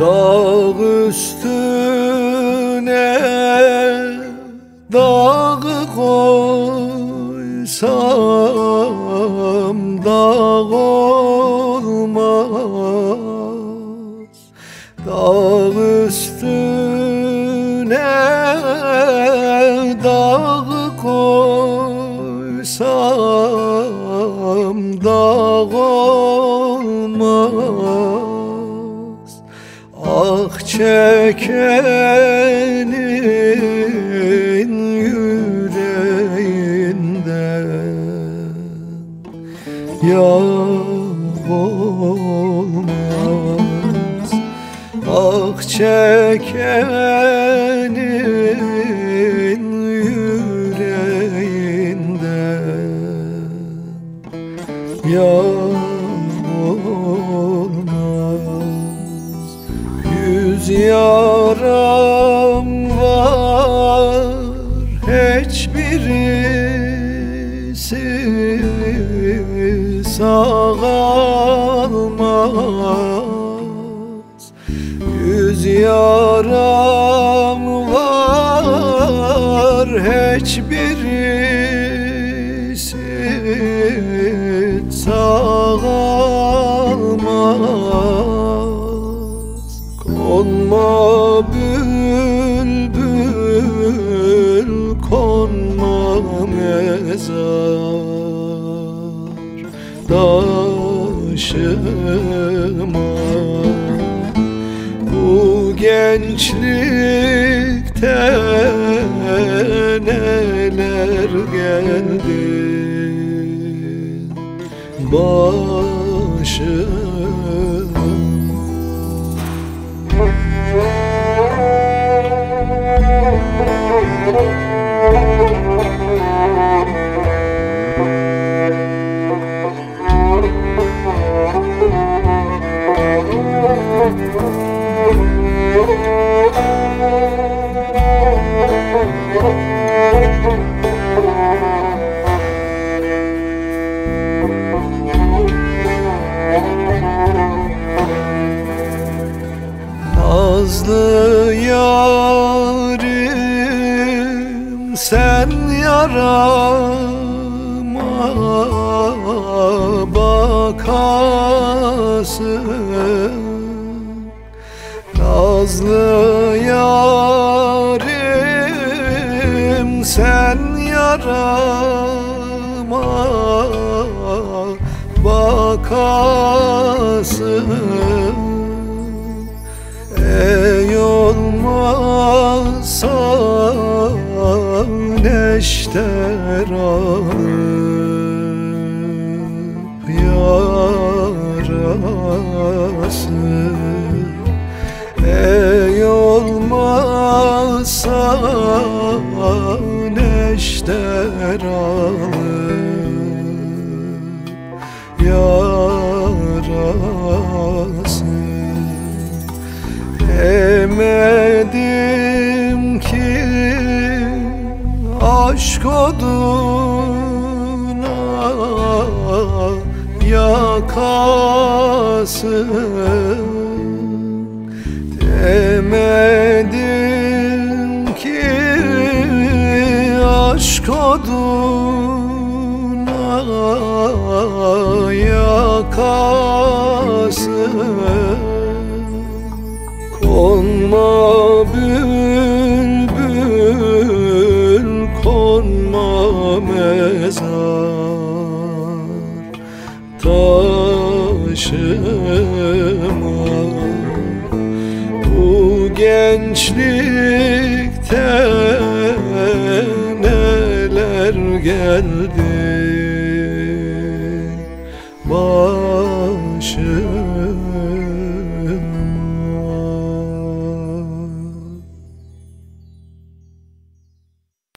Dağ üstüne dağ koysam dağ olmaz. Dağ üstüne dağ koysam dağ olmaz Ah çekenin yüreğinden. Yar olmaz. Ah çekenin yüreğinden. Yar Yüz yaram var Hiçbirisi sağalmaz. Yüz yaram var Hiçbirisi sağalmaz Konma bülbül konma mezar. Daşıma bu gençlikte neler geldi? Başıma Nazlı yarim sen yarama bakasın. Nazlı yarim sen yarama bakasın. Ey neşter alıp yarası. Ey olmazsa neşter alıp yarası aşk oduna yakasın. Demedim ki aşk oduna yakasın taşıma. Bu gençlikte neler geldi